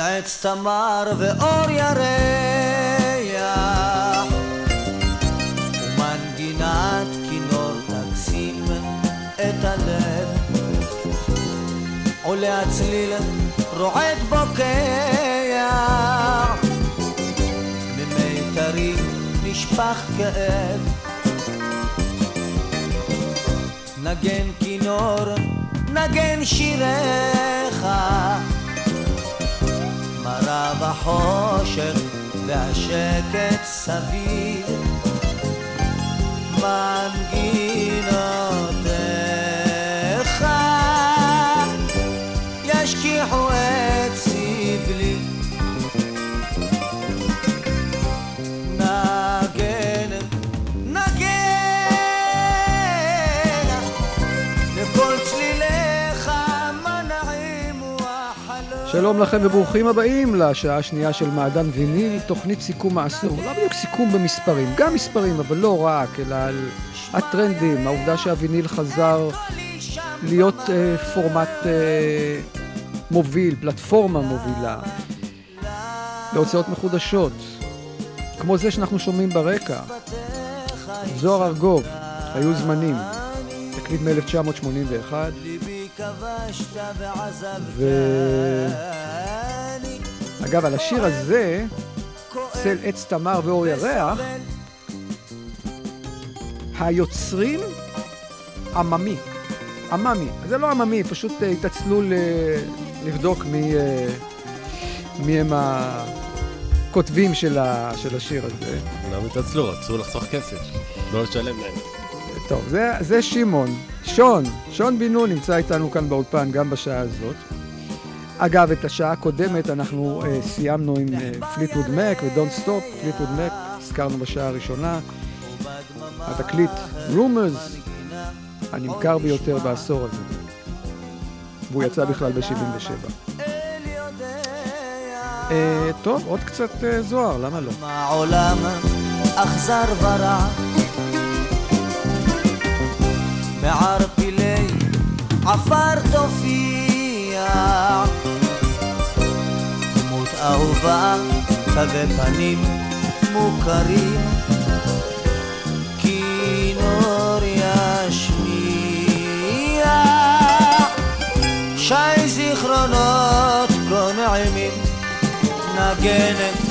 עץ תמר ואור ירח. ומנגינת כינור תקסים את הלב. עולה הצליל רועד בוקע. ממיתרים נשפך כאב. נגן כינור נגן שיריך בחושך והשקט סביב מנגינותיך שלום לכם וברוכים הבאים לשעה השנייה של מעדן ויניל, תוכנית סיכום העשור. לא בדיוק סיכום במספרים, גם מספרים, אבל לא רק, אלא על הטרנדים, העובדה שהוויניל חזר להיות אה, פורמט אה, מוביל, פלטפורמה מובילה, להוצאות מחודשות, כמו זה שאנחנו שומעים ברקע, זוהר ארגוב, היו זמנים, תקליט מ-1981. כבשת ועזבתני אגב, על השיר הזה, צל עץ תמר ואור ירח, היוצרים עממי. עממי. זה לא עממי, פשוט אה, התעצלו ל... לבדוק מי, אה, מי הם הכותבים של, ה... של השיר הזה. למה התעצלו? רצו לחסוך כסף, לא לשלם להם. טוב, זה, זה שמעון. שון, שון בן נון נמצא איתנו כאן באולפן גם בשעה הזאת. אגב, את השעה הקודמת אנחנו אה, סיימנו עם Fleetwood Mac ו Don't Stop. Fleetwood Mac, הזכרנו בשעה הראשונה. התקליט Rumours, הנמכר ביותר בעשור הזה. והוא יצא בכלל ב-77. אה, טוב, עוד קצת אה, זוהר, למה לא? מערפילי עפר תופיע. דמות אהובה תווי פנים מוכרים כינור ישמיע. שי זיכרונות כה נעימים נגנת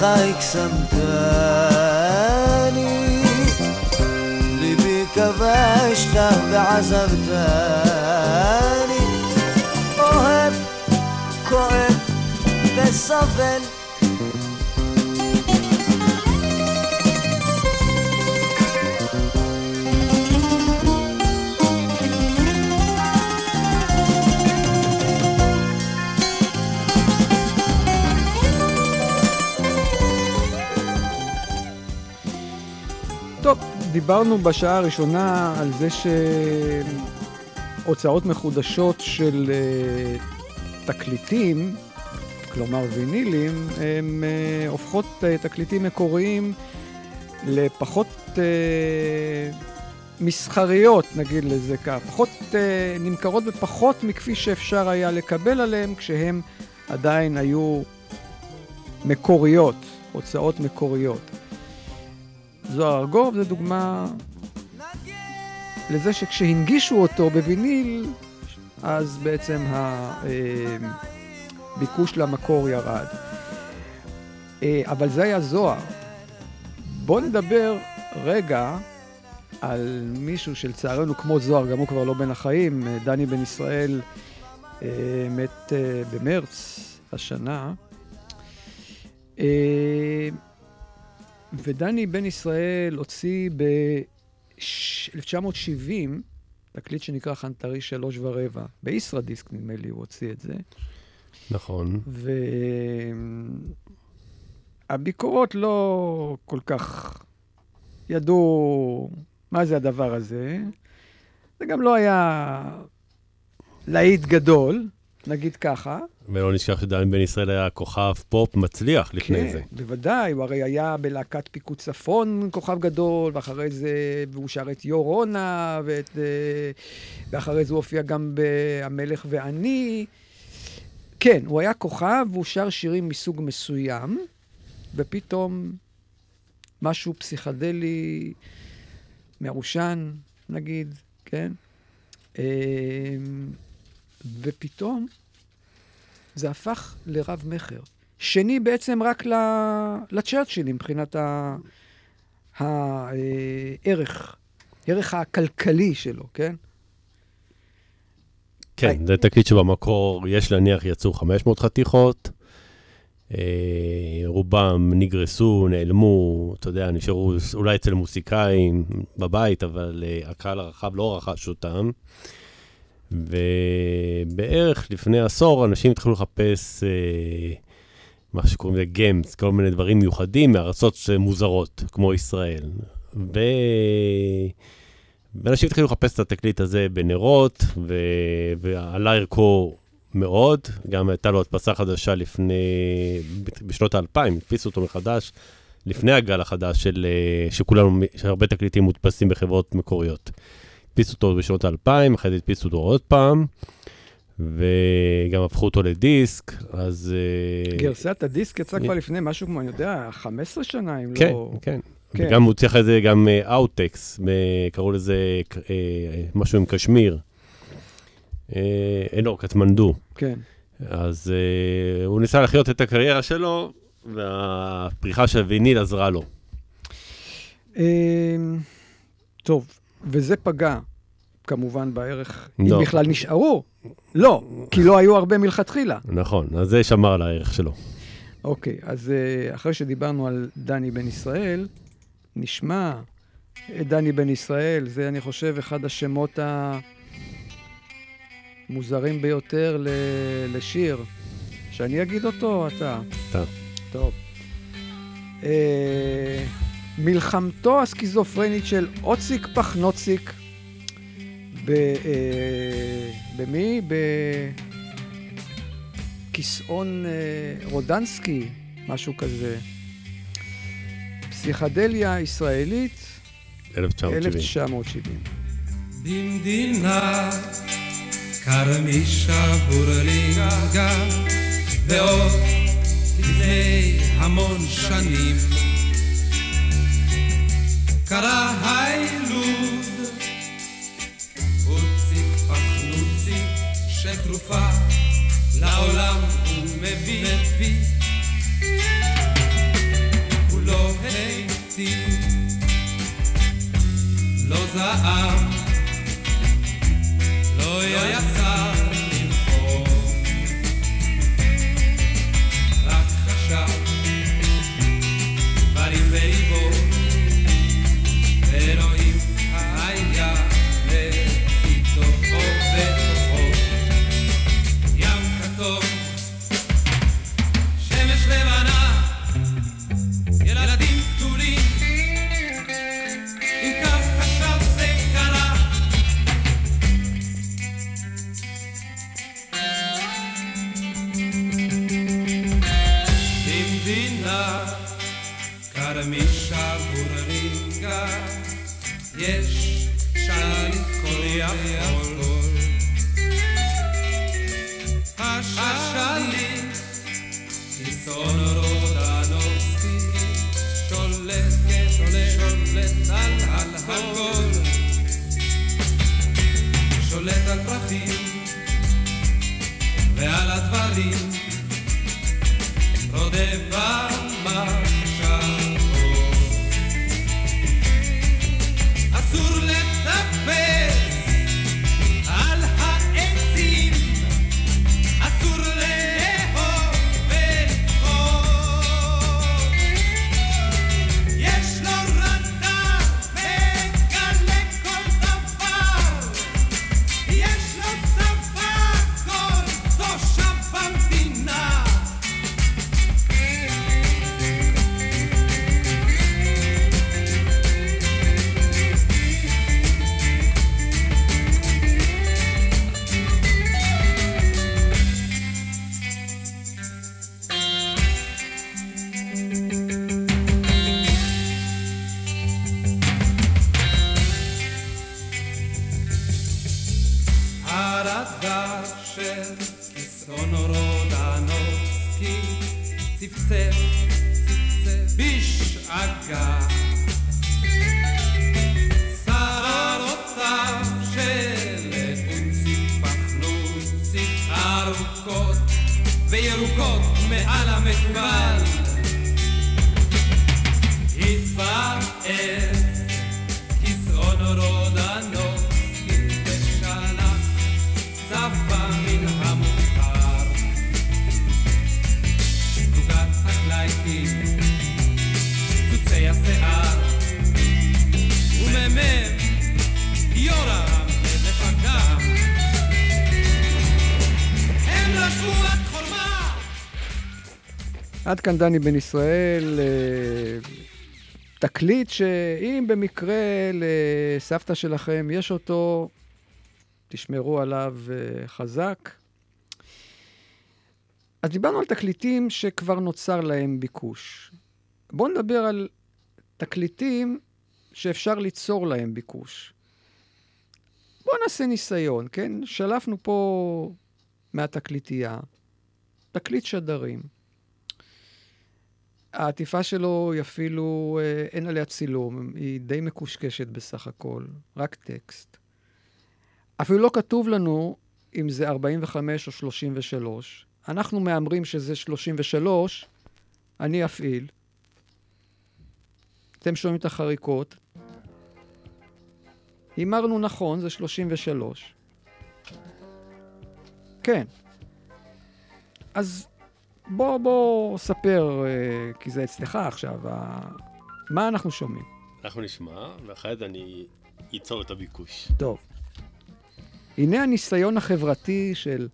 בשפתיך הקסמתני ליבי כבשת ועזבתני. אוהב, כואב וסובל טוב, דיברנו בשעה הראשונה על זה שהוצאות מחודשות של אה, תקליטים, כלומר וינילים, הם אה, הופכות אה, תקליטים מקוריים לפחות מסחריות, נגיד לזה כך, פחות, נמכרות בפחות מכפי שאפשר היה לקבל עליהן כשהם עדיין היו מקוריות, הוצאות מקוריות. זוהר ארגוב זה דוגמה לזה שכשהנגישו אותו בוויניל, אז בעצם הביקוש למקור ירד. אה, אבל זה היה זוהר. בואו נדבר רגע על מישהו שלצערנו כמו זוהר, גם הוא כבר לא בין החיים, דני בן ישראל אה, מת אה, במרץ השנה. ודני בן ישראל הוציא ב-1970 תקליט שנקרא חנטרי שלוש ורבע. בישראדיסק, נדמה לי, הוא הוציא את זה. נכון. והביקורות לא כל כך ידעו מה זה הדבר הזה. זה גם לא היה להיט גדול, נגיד ככה. ולא נשכח שדן בן ישראל היה כוכב פופ מצליח לפני כן, זה. כן, בוודאי, הוא הרי היה בלהקת פיקוד צפון כוכב גדול, ואחרי זה והוא שר את יורונה, ואת, אה, ואחרי זה הוא הופיע גם ב"המלך ואני". כן, הוא היה כוכב והוא שר שירים מסוג מסוים, ופתאום משהו פסיכדלי, מעושן, נגיד, כן? אה, ופתאום זה הפך לרב-מכר. שני בעצם רק לצ'רצ'יל מבחינת הערך, הערך הכלכלי שלו, כן? כן, זה תקליט שבמקור, יש להניח, יצאו 500 חתיכות. אה, רובם נגרסו, נעלמו, אתה יודע, נשארו אולי אצל מוסיקאים בבית, אבל אה, הקהל הרחב לא רכש אותם. ובערך לפני עשור אנשים התחילו לחפש אה, מה שקוראים לזה גיימס, כל מיני דברים מיוחדים מארצות מוזרות, כמו ישראל. ו... ואנשים התחילו לחפש את התקליט הזה בנרות, ו... ועלה ערכו מאוד. גם הייתה לו הדפסה חדשה לפני, בשנות האלפיים, הדפיסו אותו מחדש, לפני הגל החדש של, אה, שכולנו, שהרבה תקליטים מודפסים בחברות מקוריות. הדפיסו אותו בשנות האלפיים, אחרי זה הדפיסו אותו עוד פעם, וגם הפכו אותו לדיסק, אז... אה, גרסת הדיסק יצא כבר לפני משהו כמו, אני יודע, 15 שנה, אם כן, לא... כן, כן. וגם הוא צריך לזה גם אאוטקס, אה, קראו לזה אה, משהו עם קשמיר. אה, לא, קטמנדו. כן. אז הוא ניסה לחיות את הקריירה שלו, והפריחה של ויניל עזרה לו. אה, טוב, וזה פגע כמובן בערך, לא. אם בכלל נשארו. לא, כי לא היו הרבה מלכתחילה. נכון, אז זה שמר על הערך שלו. אוקיי, אז אה, אחרי שדיברנו על דני בן ישראל, נשמע את דני בן ישראל, זה אני חושב אחד השמות המוזרים ביותר לשיר. שאני אגיד אותו או אתה? אתה. טוב. אה, מלחמתו הסכיזופרנית של אוציק פחנוציק ב... אה, במי? בכיסאון אה, רודנסקי, משהו כזה. פסיכדליה ישראלית, 1970. 1970. במדינה קרמישה בורלינגה ועוד לפני המון שנים קרא הילוד. הוציק פחנוציק שתרופה לעולם הוא מביא הוא לא היטיב לא זעם לא יצר כל עד כאן דני בן ישראל, אה, תקליט שאם במקרה לסבתא שלכם יש אותו, תשמרו עליו אה, חזק. אז דיברנו על תקליטים שכבר נוצר להם ביקוש. בואו נדבר על תקליטים שאפשר ליצור להם ביקוש. בואו נעשה ניסיון, כן? שלפנו פה מהתקליטייה תקליט שדרים. העטיפה שלו היא אפילו, אה, אין עליה צילום, היא די מקושקשת בסך הכל, רק טקסט. אפילו לא כתוב לנו אם זה 45 או 33. אנחנו מהמרים שזה 33, אני אפעיל. אתם שומעים את החריקות. הימרנו נכון, זה 33. כן. אז בוא, בוא ספר, אה, כי זה אצלך עכשיו, מה אנחנו שומעים? אנחנו נשמע, ואחרי זה אני אצור את הביקוש. טוב. הנה הניסיון החברתי של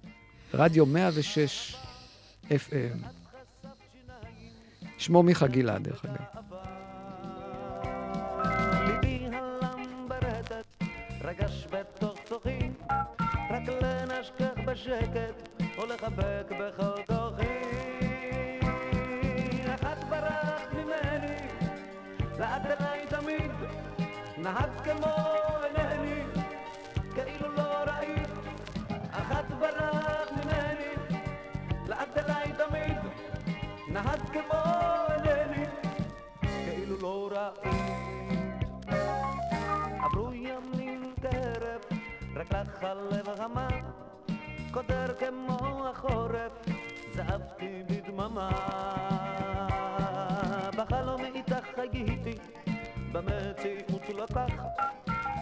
רדיו 106 FM. שמו מיכה גלעד, דרך אגב. רגש בתוך תוכי, רק לנשכח בשקט, או לחבק בכל כוחי. לאט אליי תמיד, נהגת כמו אינני, כאילו לא ראית. אחת ברחת ממני, לאט אליי תמיד, נהגת כמו אינני, כאילו לא ראית. עברו ימים טרף, רק לך הלב חמה, קודר כמו החורף, זעפתי בדממה. בחלום חגיתי, במציאות כך,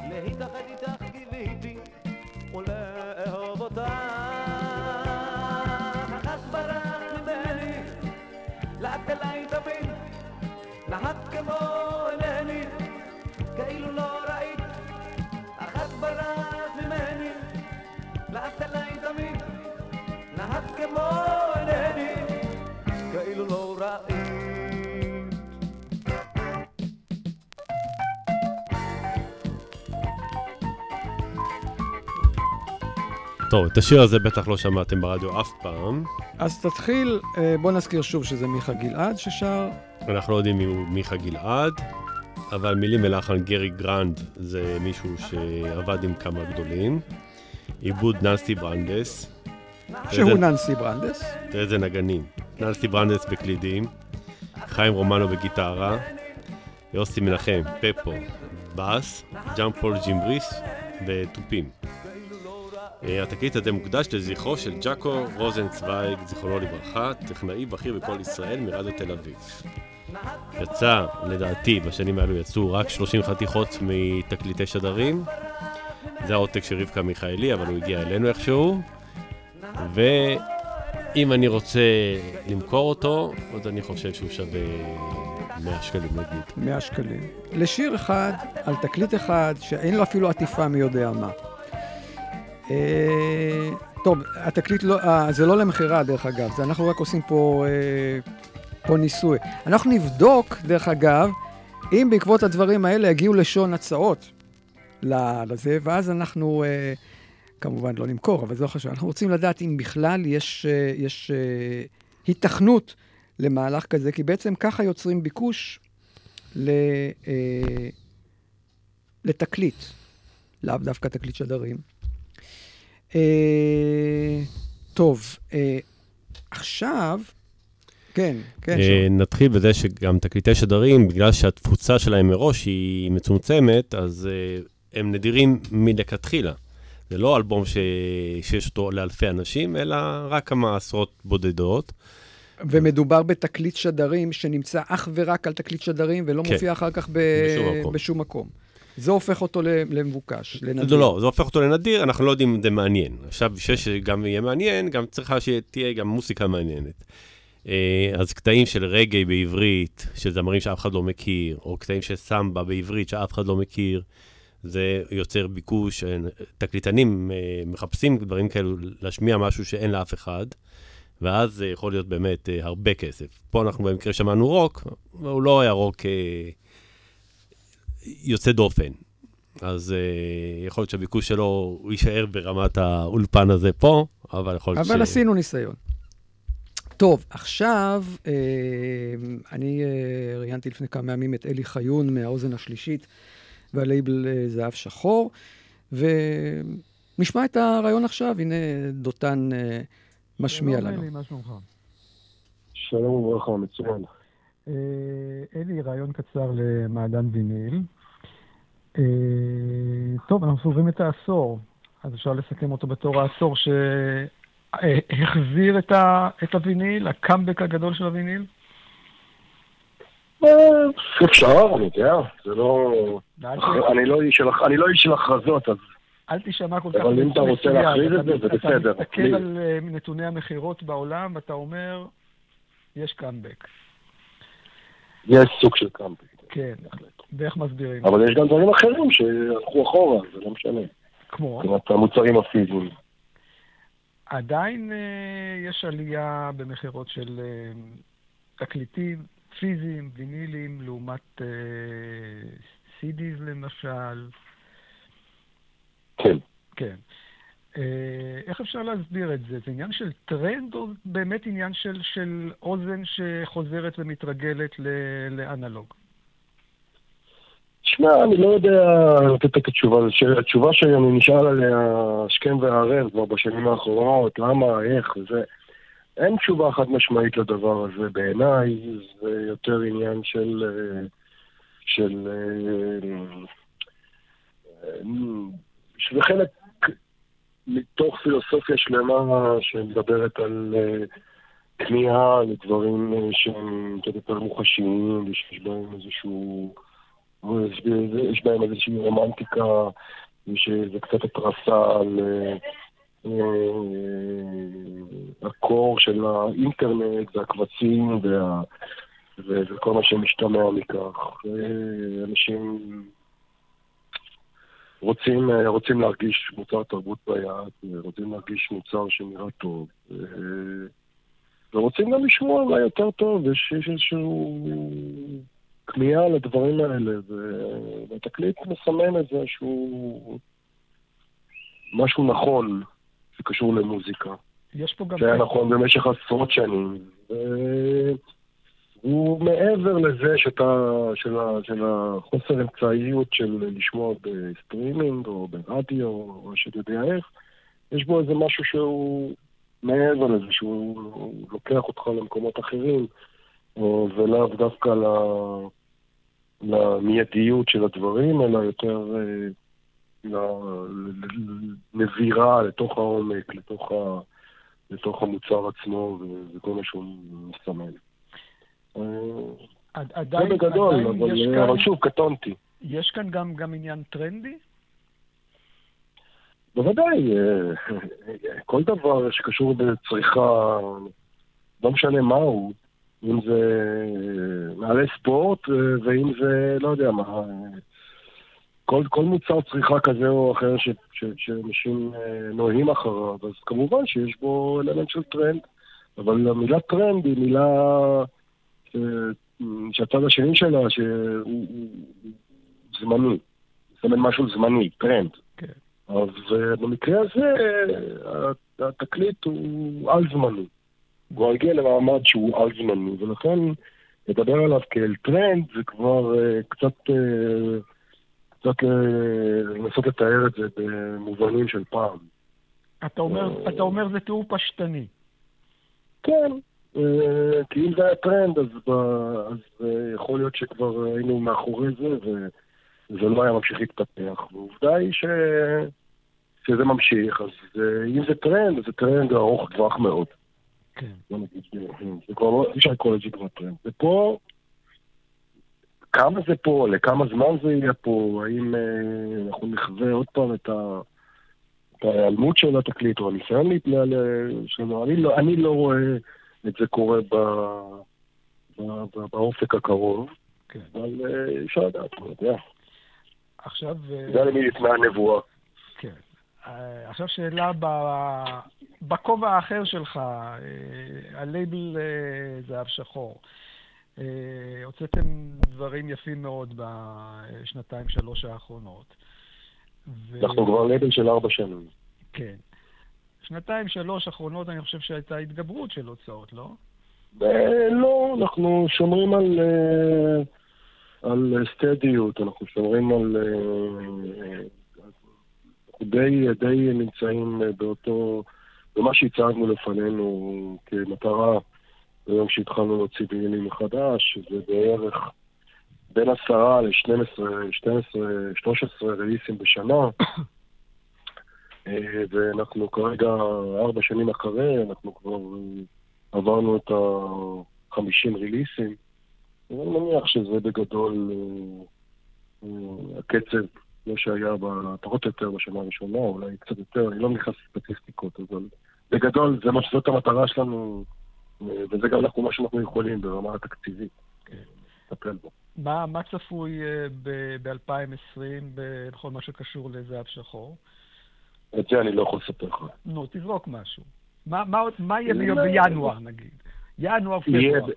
להתאחד איתך קיוויתי, ולאהוב אותך. טוב, את השיר הזה בטח לא שמעתם ברדיו אף פעם. אז תתחיל, אה, בוא נזכיר שוב שזה מיכה גלעד ששר. אנחנו לא יודעים אם הוא מיכה גלעד, אבל מילים ולחן גרי גרנד זה מישהו שעבד עם כמה גדולים. עיבוד ננסי ברנדס. שהוא איזה- ננסי ברנדס. תראה איזה נגנים. ננסי ברנדס בקלידים, חיים רומנו בגיטרה, יוסי מנחם, פפו, בס, ז'אן פול זימבריס בתופים. אה, התקליט הזה מוקדש לזכרו של ג'אקו רוזנצוויג, זיכרונו לברכה, טכנאי בכיר בקול ישראל מרדיו תל אביב. יצא, לדעתי, בשנים האלו יצאו רק 30 חתיכות מתקליטי שדרים. זה העותק של רבקה מיכאלי, אבל הוא הגיע אלינו איכשהו. ואם אני רוצה למכור אותו, אז אני חושב שהוא שווה 100 שקלים נגיד. 100 שקלים. לשיר אחד, על תקליט אחד, שאין לו אפילו עטיפה מי יודע מה. אה, טוב, התקליט לא, אה, זה לא למכירה דרך אגב, זה אנחנו רק עושים פה, אה, פה ניסוי. אנחנו נבדוק, דרך אגב, אם בעקבות הדברים האלה יגיעו לשון הצעות לזה, ואז אנחנו כמובן לא נמכור, אבל זה לא חשוב. אנחנו רוצים לדעת אם בכלל יש, יש היתכנות למהלך כזה, כי בעצם ככה יוצרים ביקוש לתקליט, לאו דווקא תקליט שדרים. אה, טוב, אה, עכשיו, כן, כן, אה. נתחיל בזה שגם תקליטי שדרים, בגלל שהתפוצה שלהם מראש היא מצומצמת, אז הם נדירים מלכתחילה. זה לא אלבום ש... שיש אותו לאלפי אנשים, אלא רק כמה עשרות בודדות. ומדובר בתקליט שדרים שנמצא אך ורק על תקליט שדרים ולא כן. מופיע אחר כך ב... בשום מקום. בשום מקום. זה הופך אותו למבוקש, לנדיר. לא, לא, זה הופך אותו לנדיר, אנחנו לא יודעים אם זה מעניין. עכשיו, בשביל שגם יהיה מעניין, גם צריכה שתהיה גם מוזיקה מעניינת. אה, אז קטעים של רגעי בעברית, של זמרים שאף אחד לא מכיר, או קטעים של סמבה בעברית שאף אחד לא מכיר, זה יוצר ביקוש. אה, תקליטנים אה, מחפשים דברים כאלו, להשמיע משהו שאין לאף אחד, ואז זה יכול להיות באמת הרבה כסף. פה אנחנו במקרה שמענו רוק, הוא לא היה רוק יוצא דופן. אז uh, יכול להיות שהביקוש שלו, הוא יישאר ברמת האולפן הזה פה, אבל יכול להיות אבל עשינו ניסיון. טוב, עכשיו, אה, אני אה, ראיינתי לפני כמה ימים את אלי חיון מהאוזן השלישית והלייבל אה, זהב שחור, ונשמע את הרעיון עכשיו, הנה דותן אה, משמיע לנו. שלום וברכה, מצוין. אה, אלי, רעיון קצר למעדן ויניל. אה, טוב, אנחנו סובבים את העשור, אז אפשר לסכם אותו בתור העשור שהחזיר את, ה... את הוויניל, הקאמבק הגדול של הוויניל. אה, אפשר, אני יודע, זה לא... אני לא איש של- אני לא איש של הכרזות, אז אל תישמע כל כך אבל אם אתה רוצה. להכריז את זה, אתה- זה בסדר. אתה מסתכל על אה, נתוני המכירות בעולם, ואתה אומר, יש קאמבק. יש סוג של קאמבק. כן, ואיך מסבירים? אבל יש גם דברים אחרים שהלכו אחורה, זה לא משנה. כמו? מבחינת המוצרים הפיזיים. עדיין אה, יש עלייה במכירות של אה, תקליטים פיזיים, וינילים, לעומת אה, CDs למשל. כן. כן. אה, איך אפשר להסביר את זה? זה עניין של טרנד או באמת עניין של, של אוזן שחוזרת ומתרגלת ל- לאנלוג? שמע, אני לא יודע לתת את התשובה. ש- התשובה שאני נשאל עליה השכם והערב כבר בשנים האחרונות, למה, איך וזה. אין תשובה חד משמעית לדבר הזה. בעיניי זה יותר עניין של... אה, של... אה, אה, שזה חלק מתוך פילוסופיה שלמה שמדברת על אה, כניעה לדברים אה, שהם קצת יותר מוחשיים ושיש בהם איזשהו... יש בהם איזושהי רומנטיקה, ושזה קצת התרסה על אה, אה, הקור של האינטרנט והקבצים וה, וכל מה שמשתמע מכך. אה, אנשים רוצים, אה, רוצים להרגיש מוצר תרבות ביד, רוצים להרגיש מוצר שנראה טוב, אה, ורוצים גם לשמוע אולי יותר טוב, יש, איזשהו כמיהה לדברים האלה, ו- והתקליט מסמן את זה שהוא משהו נכון זה קשור למוזיקה. יש פה גם... זה היה נכון במשך עשרות שנים. מעבר לזה שאתה, של, ה, של החוסר אמצעיות של לשמוע בסטרימינג או ברדיו או שאתה יודע איך, יש בו איזה משהו שהוא מעבר לזה, שהוא לוקח אותך למקומות אחרים, אה, ולאו דווקא ל... למיידיות של הדברים, אלא יותר אה, לנבירה לתוך העומק, לתוך, ה... לתוך המוצר עצמו וכל מה שהוא מסמן. אה, עדיין, זה בגדול, עדיין אבל, יש אבל כאן, שוב, קטונתי. יש כאן גם, גם עניין טרנדי? בוודאי, אה, כל דבר שקשור בצריכה, לא משנה מהו, אם זה נעלי ספורט אה, ואם זה, לא יודע מה, כל, כל מוצר צריכה כזה או אחר ש, ש, שאנשים אה, נוהים אחריו, אז כמובן שיש בו אלמנט של טרנד, אבל המילה טרנד היא מילה שהצד השני שלה, שהוא הוא זמני, אומרת משהו זמני, טרנד. כן. אז אה, במקרה הזה התקליט הוא על-זמני. הוא הגיע למעמד שהוא על-זמני, ולכן לדבר עליו כאל טרנד זה כבר קצת, קצת לנסות לתאר את זה במובנים של פעם. אתה אומר, אתה אומר זה תיאור פשטני. כן, כי אם זה היה טרנד, אז, ב, אז uh, יכול להיות שכבר היינו מאחורי זה, ו... זה לא היה ממשיך להתפתח. ועובדה היא ש... שזה ממשיך, אז זה, אם זה טרנד, זה טרנד ארוך טווח מאוד. כן. לא זה כבר לא, אי אפשר לקרוא לזה כבר טרנד. ופה, כמה זה פה, לכמה זמן זה יהיה פה, האם אה, אנחנו נחווה עוד פעם את ה... ההיעלמות של התקליט, או הניסיון להתנהל אני לא, אני לא רואה את זה קורה ב, באופק הקרוב, כן. אבל אי אפשר לדעת, אתה יודע. עכשיו... זה למי ניתנה הנבואה. כן. עכשיו שאלה ב... בכובע האחר שלך, הלייבל זהב שחור. הוצאתם דברים יפים מאוד בשנתיים, שלוש האחרונות. אנחנו כבר לייבל של ארבע שנים. כן. שנתיים, שלוש האחרונות, אני חושב שהייתה התגברות של הוצאות, לא? לא, אנחנו שומרים על... על סטדיות, אנחנו שומרים על... אנחנו די, די נמצאים באותו... במה שהצגנו לפנינו כמטרה ביום שהתחלנו להוציא בעניינים מחדש, שזה בערך בין עשרה ל-12, 12, 13 רליסים בשנה. ואנחנו כרגע, ארבע שנים אחרי, אנחנו כבר עברנו את ה-50 ריליסים. אני מניח שזה בגדול אה, אה, הקצב, כמו שהיה פחות או יותר בשנה הראשונה, אולי קצת יותר, אני לא נכנס לסטטיסטיקות, אבל בגדול זה מה שזאת המטרה שלנו, אה, וזה גם אנחנו מה שאנחנו יכולים ברמה התקציבית, לטפל בו. מה, מה צפוי ב-2020 בכל מה שקשור לזהב שחור? את זה אני לא יכול לספר לך. נו, תזרוק משהו. מה, מה, מה יהיה בינואר, נגיד? ינואר, פברואר.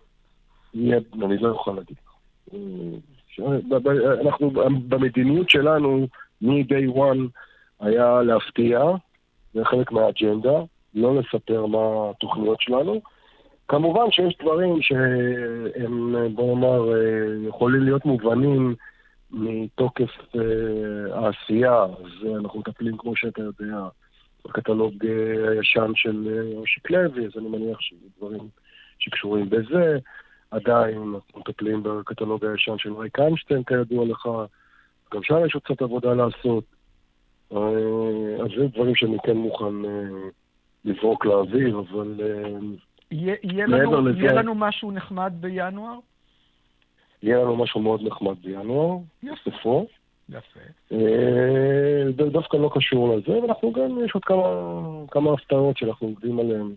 יהיה, אני לא יכול להגיד. אנחנו, במדיניות שלנו, מ-day one היה להפתיע, זה חלק מהאג'נדה, לא לספר מה התוכניות שלנו. כמובן שיש דברים שהם, בוא נאמר, יכולים להיות מובנים מתוקף העשייה, אז אנחנו מטפלים, כמו שאתה יודע, בקטלוג הישן של אושיק לוי, אז אני מניח שזה דברים שקשורים בזה. עדיין אנחנו מטפלים בקטלוג הישן של רייק איינשטיין, כידוע לך, גם שם יש עוד קצת עבודה לעשות. אז זה דברים שאני כן מוכן לזרוק לאוויר, אבל יהיה לנו, לזה... יהיה לנו משהו נחמד בינואר? יהיה לנו משהו מאוד נחמד בינואר, בסופו. יפה. זה דווקא לא קשור לזה, ואנחנו גם, יש עוד כמה, כמה הפתעות שאנחנו עובדים עליהן.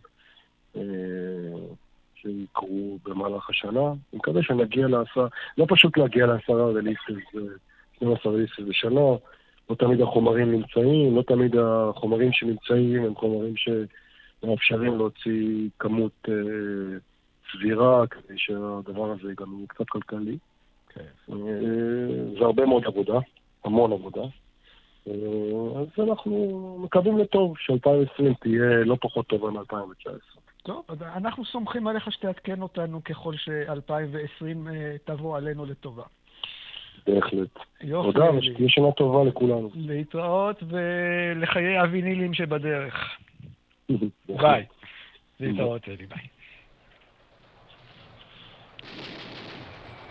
שיקרו במהלך השנה. אני מקווה שנגיע לעשרה, לא פשוט להגיע לעשרה רליסס, 12 רליסס בשנה, לא תמיד החומרים נמצאים, לא תמיד החומרים שנמצאים הם חומרים שמאפשרים להוציא כמות אה, סבירה, כדי שהדבר הזה גם יהיה קצת כלכלי. Okay. אה, זה הרבה מאוד עבודה, המון עבודה. אה, אז אנחנו מקווים לטוב, ש-2020 תהיה לא פחות טובה מ-2019. טוב, אז אנחנו סומכים עליך שתעדכן אותנו ככל ש-2020 תבוא עלינו לטובה. בהחלט. יופי. תודה, ושתהיה שנה טובה לכולנו. להתראות ולחיי הווינילים שבדרך. ביי. להתראות, אלי, ביי.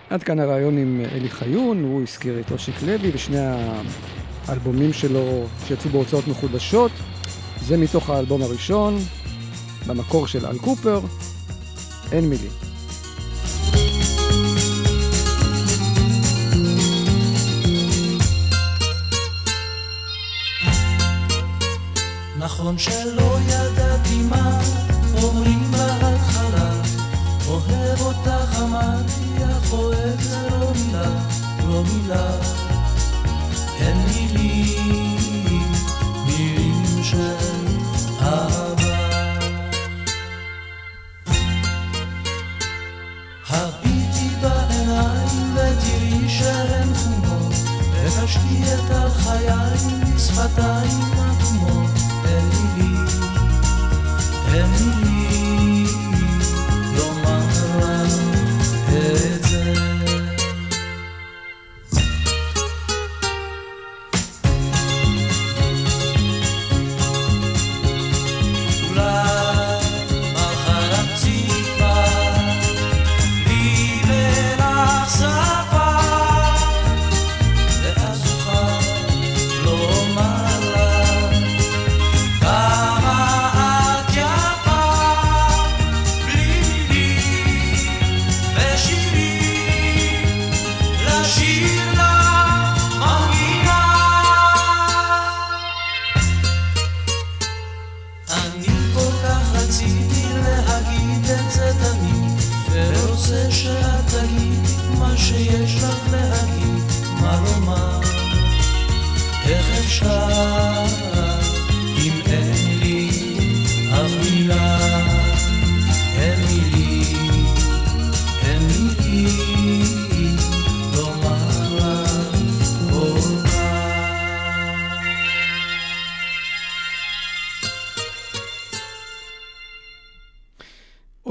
עד כאן הרעיון עם אלי חיון, הוא הזכיר את אושיק לוי ושני האלבומים שלו שיצאו בהוצאות מחודשות. זה מתוך האלבום הראשון, במקור של אל קופר, אין מילים. נכון שלא ידעתי מה מילה. אין מילים, מילים של אהבה. הביטי בעיניים ותראי שהן חומות ותשקיעי את החיי בשפתיים אטומות. אין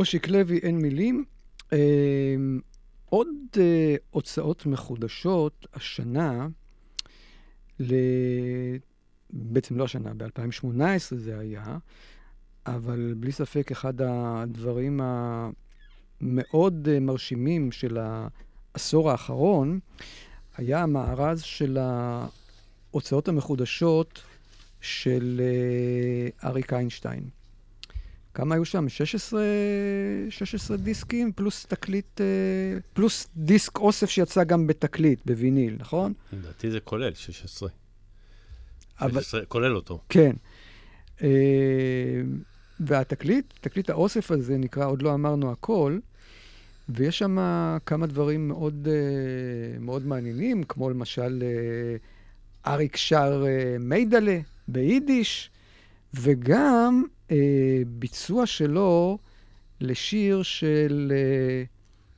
אושיק לוי, אין מילים. אה, עוד אה, הוצאות מחודשות השנה. בעצם לא השנה, ב-2018 זה היה, אבל בלי ספק אחד הדברים המאוד אה, מרשימים של העשור האחרון, היה המארז של ההוצאות המחודשות של אה, אריק איינשטיין. כמה היו שם? 16, 16 דיסקים, פלוס תקליט, אה, פלוס דיסק אוסף שיצא גם בתקליט, בוויניל, נכון? לדעתי זה כולל 16. אבל- 16, כולל אותו. כן. אה, והתקליט, תקליט האוסף הזה נקרא עוד לא אמרנו הכל, ויש שם כמה דברים מאוד, אה, מאוד מעניינים, כמו למשל אריק שר מיידלה ביידיש, וגם ביצוע שלו לשיר של, אה,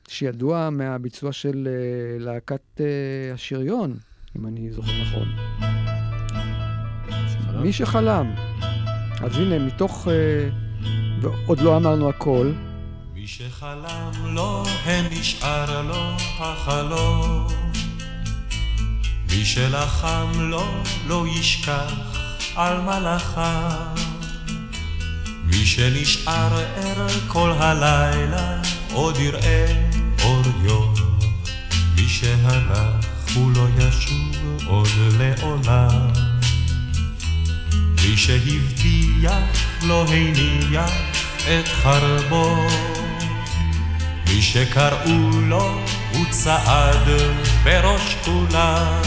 שידוע מהביצוע של אה, להקת אה, השריון, אם אני זוכר נכון. מי שחלם. אז הנה, מתוך... אה, ועוד לא אמרנו הכל. מי שחלם לו, הן נשאר לו החלום. מי שלחם לו, לא ישכח על מלאכיו. שנשאר ער כל הלילה, עוד יראה אור יום. מי שהלך, הוא לא ישוב עוד לעולם. מי שהבטיח, לא הניח את חרבו. מי שקראו לו, הוא צעד בראש כולם.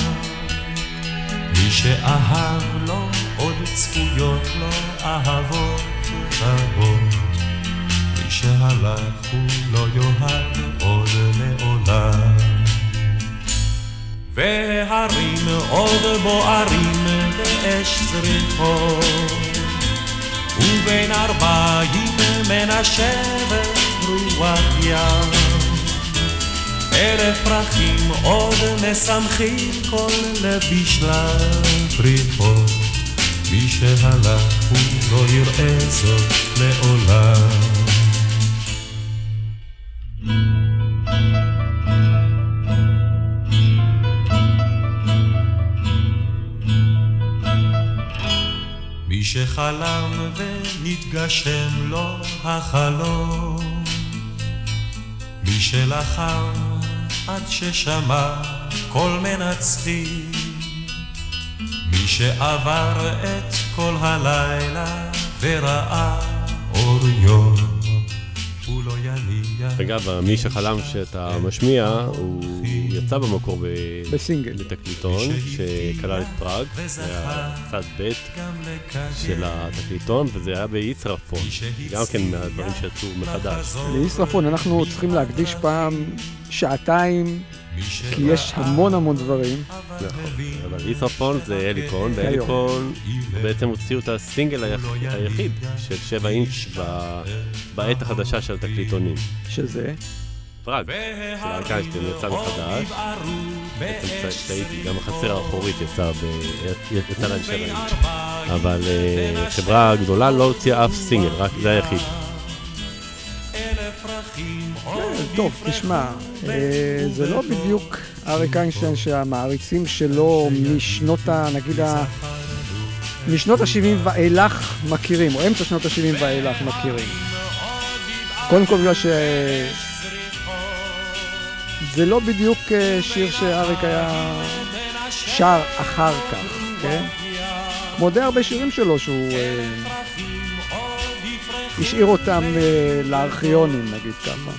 מי שאהב לו, עוד צפויות לו אהבות רבות. מי שהלך, הוא לא יאהב עוד לעולם. והרים עוד בוערים באש זריחות, ובין ארבעים מנשבת רוח ים. אלף פרחים עוד משמחים כל לב בשלל פריחות. מי שהלך הוא לא יראה זאת לעולם. מי שחלם ונתגשם לו החלום, מי שלחם עד ששמע קול מנצחים, מי שעבר את כל הלילה וראה אור יום, הוא לא יניח. אגב, מי שחלם שאתה משמיע, הוא יצא במקור ב... בסינגל. בתקליטון, שכלל את פראג, זה היה צד ב' של התקליטון, וזה היה בישרפון, גם כן מהדברים שיצאו מחדש. לישרפון אנחנו צריכים להקדיש פעם שעתיים, כי יש המון המון דברים. נכון, אבל ישרפון זה אליקון, ואליקון בעצם הוציאו את הסינגל היח- היחיד של 7 אינץ' בעת החדשה של התקליטונים. שזה? פראג, של אריק איינשטיין יצא מחדש. בעצם טעיתי, גם החצר האחורית יצא להם 7 אינץ'. אבל אה, חברה גדולה לא הוציאה אף סינגל, רק זה היחיד. כן, טוב, תשמע, אה, זה לא בדיוק אריק איינשטיין שהמעריצים שלו משנות ה... נגיד ה... משנות ה-70 ואילך מכירים, או אמצע שנות ה-70 ואילך מכירים. קודם כל בגלל ש... זה לא בדיוק אה, שיר שאריק היה שר אחר כך, כן? כמו די הרבה שירים שלו שהוא אה, השאיר אותם אה, לארכיונים, נגיד ככה.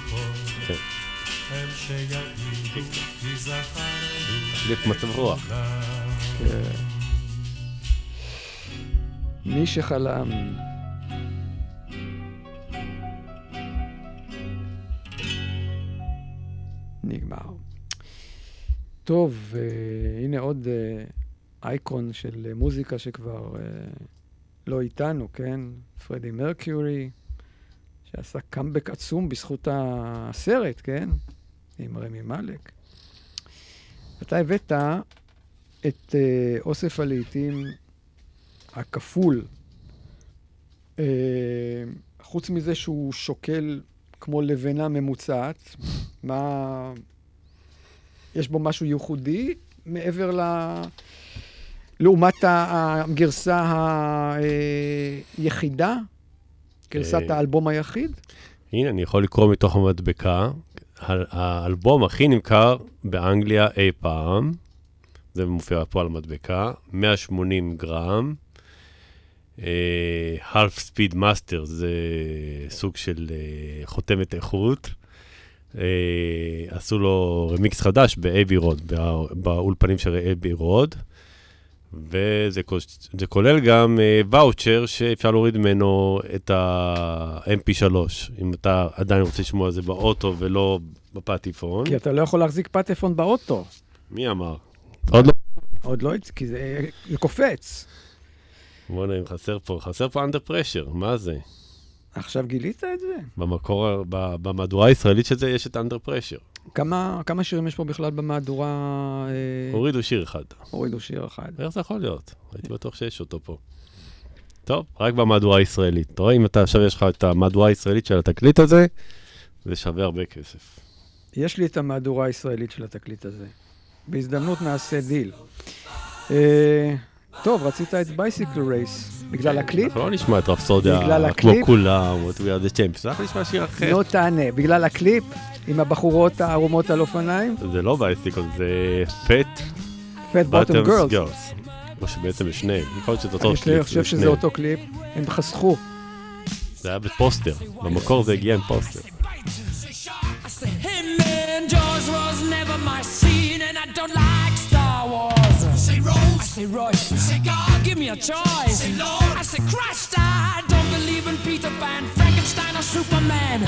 מצב רוח. כן. מי שחלם. נגמר. טוב, אה, הנה עוד אה, אייקון של מוזיקה שכבר לא איתנו, כן? פרדי מרקיורי, שעשה קאמבק עצום בזכות הסרט, כן? עם רמי מאלק. אתה הבאת את אה, אוסף הלעיתים הכפול. אה, חוץ מזה שהוא שוקל כמו לבנה ממוצעת, מה... יש בו משהו ייחודי מעבר ל... לעומת הגרסה היחידה? גרסת אה, האלבום היחיד? הנה, אני יכול לקרוא מתוך המדבקה. האלבום הכי נמכר באנגליה אי פעם, זה מופיע פה על המדבקה, 180 גרם. אה, half speed master זה סוג של אה, חותמת איכות. אה, עשו לו רמיקס חדש באבי רוד, בא- באולפנים של אבי רוד. וזה כולל גם אה, ואוצ'ר שאפשר להוריד ממנו את ה-MP3, אם אתה עדיין רוצה לשמוע את זה באוטו ולא בפטיפון. כי אתה לא יכול להחזיק פטפון באוטו. מי אמר? עוד לא. עוד לא, כי זה, זה קופץ. בוא'נה, אם חסר פה, חסר פה under pressure, מה זה? עכשיו גילית את זה? במקור, ב- במהדורה הישראלית של זה יש את under pressure. כמה, כמה שירים יש פה בכלל במהדורה? אה, הורידו שיר אחד. הורידו שיר אחד. איך זה יכול להיות? הייתי בטוח שיש אותו פה. טוב, רק במהדורה הישראלית. אתה רואה, אם אתה עכשיו יש לך את המהדורה הישראלית של התקליט הזה, זה שווה הרבה כסף. יש לי את המהדורה הישראלית של התקליט הזה. בהזדמנות נעשה דיל. טוב, רצית את Bicycle Race, בגלל הקליפ? אנחנו לא נשמע את רפסודיה בגלל כמו הקליפ? כולם, What We are the champions, אנחנו נשמע שיר אחר. לא תענה, בגלל הקליפ עם הבחורות הערומות על אופניים? זה לא Bicycle, זה Fat Fat Bottom Girls. או שבעצם יש שניהם, יכול להיות שזה אותו אני קליפ. חושב שזה. אותו קליפ, הם חסכו. זה היה בפוסטר, במקור זה הגיע עם פוסטר. Him and Jaws was never my scene, Say I say Royce, say God, give me a choice. Say Lord, I say Christ, I don't believe in Peter Pan, Frankenstein or Superman.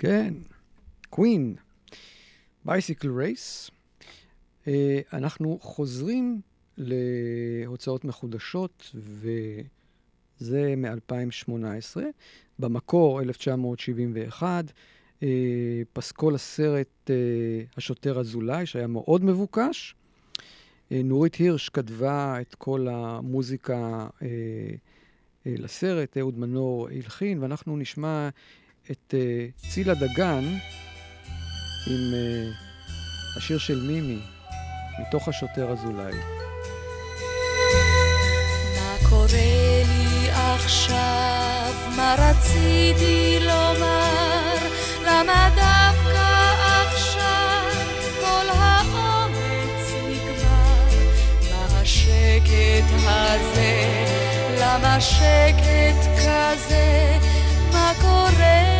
כן, קווין, Bicycle Race. אנחנו חוזרים להוצאות מחודשות, וזה מ-2018. במקור, 1971, אה, פסקול הסרט אה, השוטר אזולאי, שהיה מאוד מבוקש. אה, נורית הירש כתבה את כל המוזיקה אה, לסרט, אהוד מנור הלחין, ואנחנו נשמע את אה, צילה דגן עם אה, השיר של מימי, מתוך השוטר אזולאי. מה קורה לי עכשיו? מה רציתי לומר? למה הזה? למה שקט כזה? מה קורה?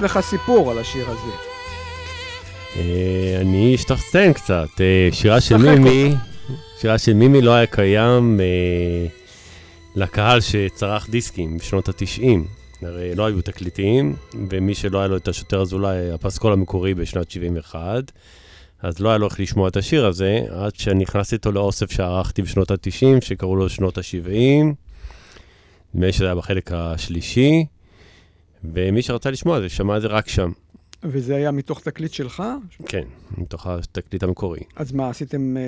לך סיפור על השיר הזה. אה, אני אשתחצן קצת. אה, שירה של מימי, שירה של מימי לא היה קיים אה, לקהל שצרך דיסקים בשנות ה-90. הרי לא היו תקליטים, ומי שלא היה לו את השוטר אזולאי, הפסקול המקורי בשנת 71, אז לא היה לו איך לשמוע את השיר הזה, עד שנכנסתי איתו לאוסף שערכתי בשנות ה-90, שקראו לו שנות ה-70. נדמה לי שזה היה בחלק השלישי, ומי שרצה לשמוע את זה, שמע את זה רק שם. וזה היה מתוך תקליט שלך? כן, מתוך התקליט המקורי. אז מה, עשיתם אה,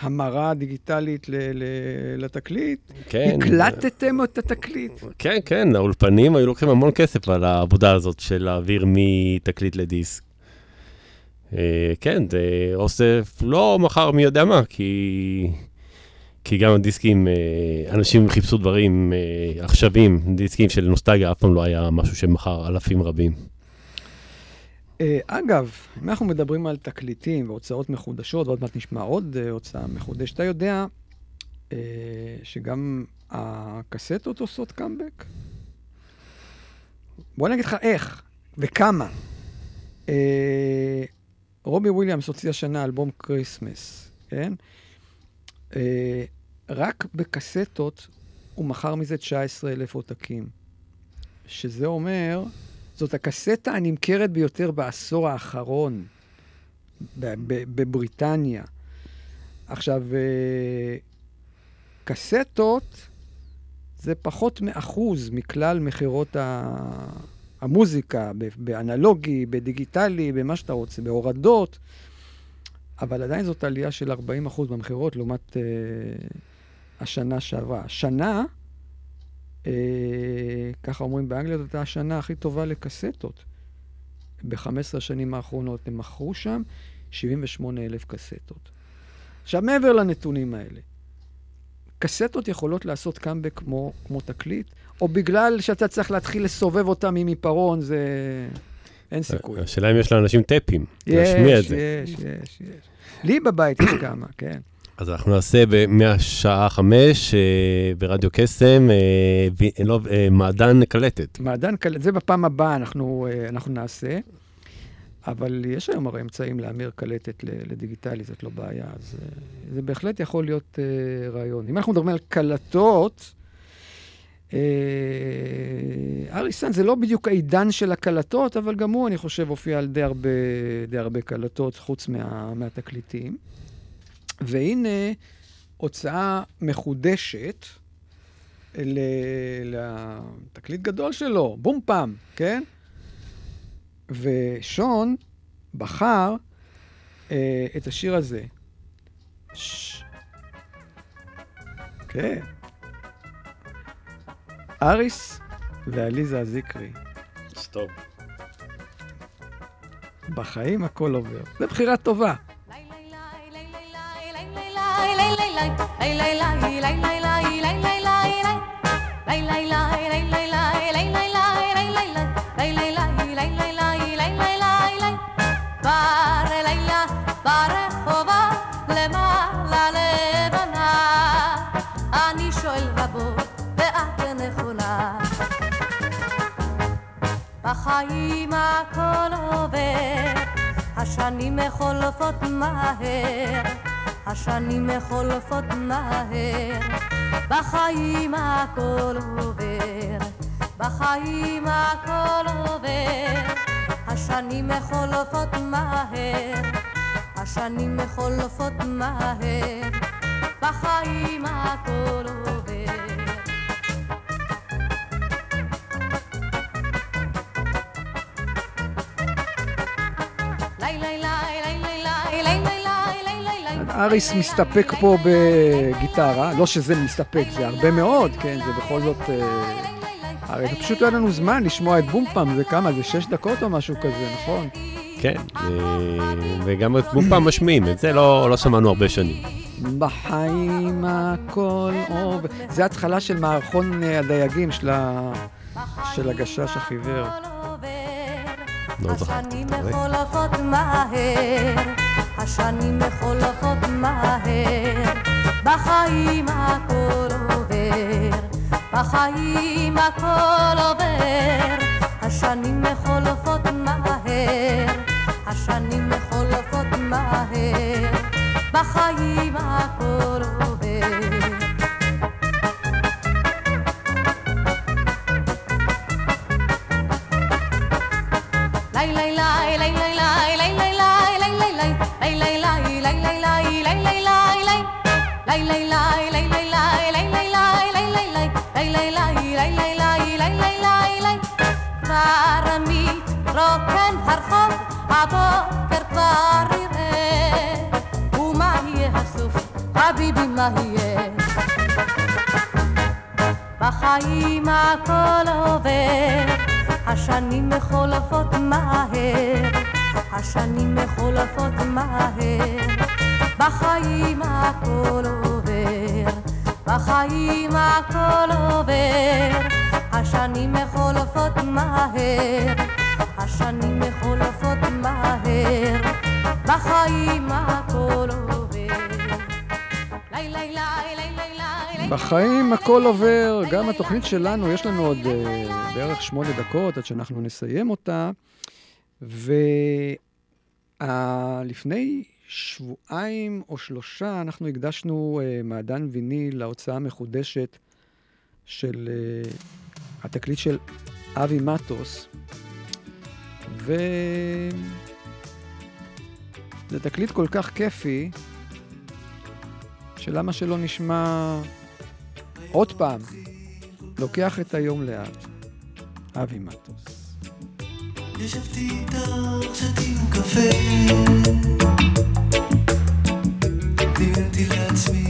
המרה דיגיטלית ל- ל- לתקליט? כן. הקלטתם את התקליט? כן, כן, האולפנים היו לוקחים המון כסף על העבודה הזאת של להעביר מתקליט לדיסק. אה, כן, זה אוסף לא מחר מי יודע מה, כי, כי גם הדיסקים, אה, אנשים חיפשו דברים אה, עכשווים, דיסקים של נוסטגיה אף פעם לא היה משהו שמכר אלפים רבים. אה, אגב, אם אנחנו מדברים על תקליטים והוצאות מחודשות, ועוד מעט נשמע עוד אה, הוצאה מחודשת, אתה יודע שגם הקסטות עושות קאמבק? בוא אני אגיד לך איך וכמה. רובי וויליאמס הוציא השנה אלבום Christmas, כן? אה, רק בקסטות הוא מכר מזה 19 אלף עותקים. שזה אומר, זאת הקסטה הנמכרת ביותר בעשור האחרון בבריטניה. עכשיו, אה, קסטות זה פחות מאחוז מכלל מכירות המוזיקה, באנלוגי, בדיגיטלי, במה שאתה רוצה, בהורדות, אבל עדיין זאת עלייה של 40% במכירות לעומת אה, השנה שעברה. השנה, אה, ככה אומרים באנגליה, זאת הייתה השנה הכי טובה לקסטות. ב-15 השנים האחרונות הם מכרו שם 78 אלף קסטות. עכשיו, מעבר לנתונים האלה, קסטות יכולות לעשות קאמבק כמו, כמו תקליט, או בגלל שאתה צריך להתחיל לסובב אותם עם עיפרון, זה... אין סיכוי. השאלה אם יש לאנשים טאפים, להשמיע את זה. יש, יש, יש. לי בבית יש כמה, כן. אז אנחנו נעשה מהשעה חמש אה, ברדיו קסם, אה, ו- לא, אה, מעדן קלטת. מעדן קלט, זה בפעם הבאה אנחנו, אה, אנחנו נעשה, אבל יש היום הרי אמצעים להמיר קלטת ל- לדיגיטלי, זאת לא בעיה, אז אה, זה בהחלט יכול להיות אה, רעיון. אם אנחנו מדברים על קלטות, אה, אריסן זה לא בדיוק העידן של הקלטות, אבל גם הוא, אני חושב, הופיע על די הרבה, די הרבה קלטות, חוץ מה, מהתקליטים. והנה הוצאה מחודשת ל- לתקליט גדול שלו, בום פעם, כן? ושון בחר אה, את השיר הזה. ש... כן. אריס ועליזה הזיקרי. סטופ. בחיים הכל עובר. זו בחירה טובה. אני שואל רבות, בחיים הכל עובר, השנים חולפות מהר, השנים חולפות מהר, בחיים הכל עובר, בחיים הכל עובר, השנים חולפות מהר, השנים חולפות מהר, בחיים הכל עובר. אריס מסתפק פה בגיטרה, לא שזה מסתפק, זה הרבה מאוד, כן, זה בכל זאת... אה, הרי זה פשוט לא היה לנו זמן לשמוע את בום פעם, זה כמה, זה שש דקות או משהו כזה, נכון? כן, אה, וגם את בום פעם משמיעים, את זה לא לא שמענו הרבה שנים. בחיים הכל עובר. זה התחלה של מערכון אה, הדייגים של ה- של הגשש החיוור. לא השנים חולפות מהר, השנים חולפות מהר, בחיים הכל עובר, בחיים הכל עובר, השנים חולפות מהר, השנים חולפות מהר, בחיים הכל עובר. לי לי לי לי לי حبيبي ما هي בחיים הכל עובר, השנים מחולפות מהר, השנים מחולפות מהר. בחיים הכל עובר, בחיים הכל עובר, השנים חולפות מהר, השנים חולפות מהר, בחיים הכל עובר. בחיים הכל עובר, גם התוכנית שלנו, יש לנו עוד uh, בערך שמונה דקות עד שאנחנו נסיים אותה. ולפני שבועיים או שלושה אנחנו הקדשנו uh, מעדן ויניל להוצאה המחודשת של uh, התקליט של אבי מטוס, ו... זה תקליט כל כך כיפי, שלמה שלא נשמע עוד פעם, לוקח את היום לאט. אבי מטוס. ישבתי איתך, שתינו קפה till me.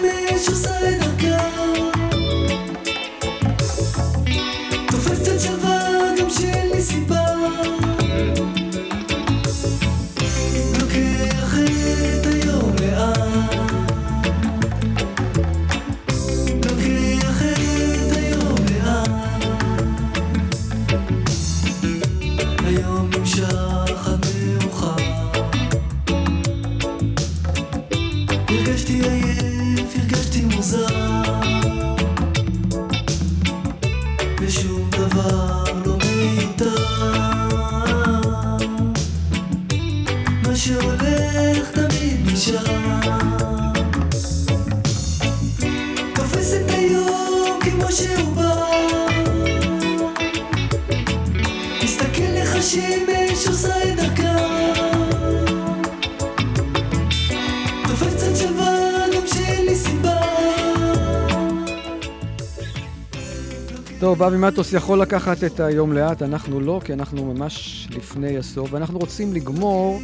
me, yo soy טוב, אבי מטוס יכול לקחת את היום לאט, אנחנו לא, כי אנחנו ממש לפני הסוף, ואנחנו רוצים לגמור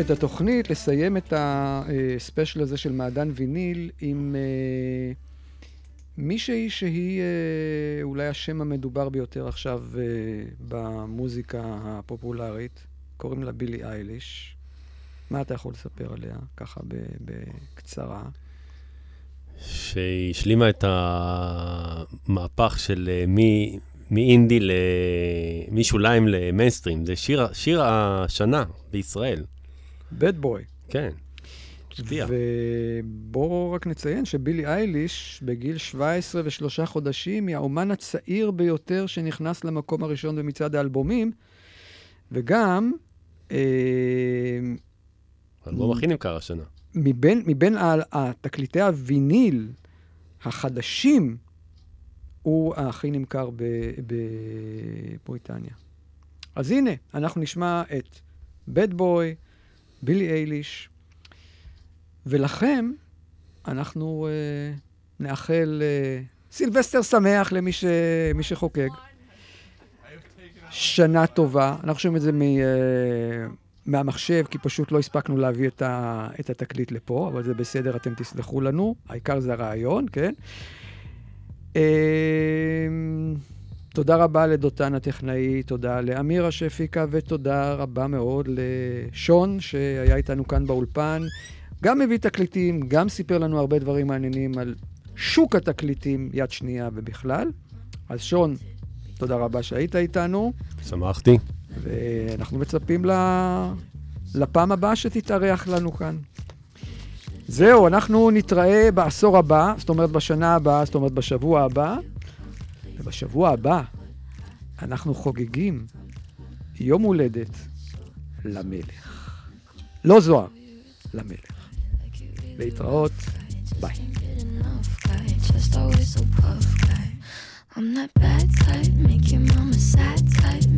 את התוכנית, לסיים את הספיישל הזה של מעדן ויניל עם אה, מישהי שהיא אה, אולי השם המדובר ביותר עכשיו אה, במוזיקה הפופולרית, קוראים לה בילי אייליש. מה אתה יכול לספר עליה, ככה בקצרה? שהשלימה את המהפך של אה, מ- מאינדי ל... משוליים למיינסטרים. זה שיר, שיר השנה בישראל. בד בוי. כן. הפתיע. ובואו רק נציין שבילי אייליש, בגיל 17 ושלושה חודשים, היא האומן הצעיר ביותר שנכנס למקום הראשון במצעד האלבומים, וגם... אה, האלבום הכי נמכר השנה. מבין, מבין התקליטי הוויניל החדשים, הוא הכי נמכר בבריטניה. אז הנה, אנחנו נשמע את בד בוי, בילי אייליש, ולכם אנחנו uh, נאחל uh, סילבסטר שמח למי ש... שחוקק. שנה טובה. אנחנו שומעים את זה מ, uh, מהמחשב, כי פשוט לא הספקנו להביא את, ה... את התקליט לפה, אבל זה בסדר, אתם תסלחו לנו. העיקר זה הרעיון, כן? אה, תודה רבה לדותן הטכנאי, תודה לאמירה שהפיקה, ותודה רבה מאוד לשון, שהיה איתנו כאן באולפן. גם הביא תקליטים, גם סיפר לנו הרבה דברים מעניינים על שוק התקליטים יד שנייה ובכלל. אז שון, תודה רבה שהיית איתנו. שמחתי. ואנחנו מצפים לפעם הבאה שתתארח לנו כאן. זהו, אנחנו נתראה בעשור הבא, זאת אומרת בשנה הבאה, זאת אומרת בשבוע הבא, ובשבוע הבא אנחנו חוגגים יום הולדת למלך. לא זוהר, למלך. להתראות, ביי. just always so puff guy. I'm that bad type, make your mama sad type,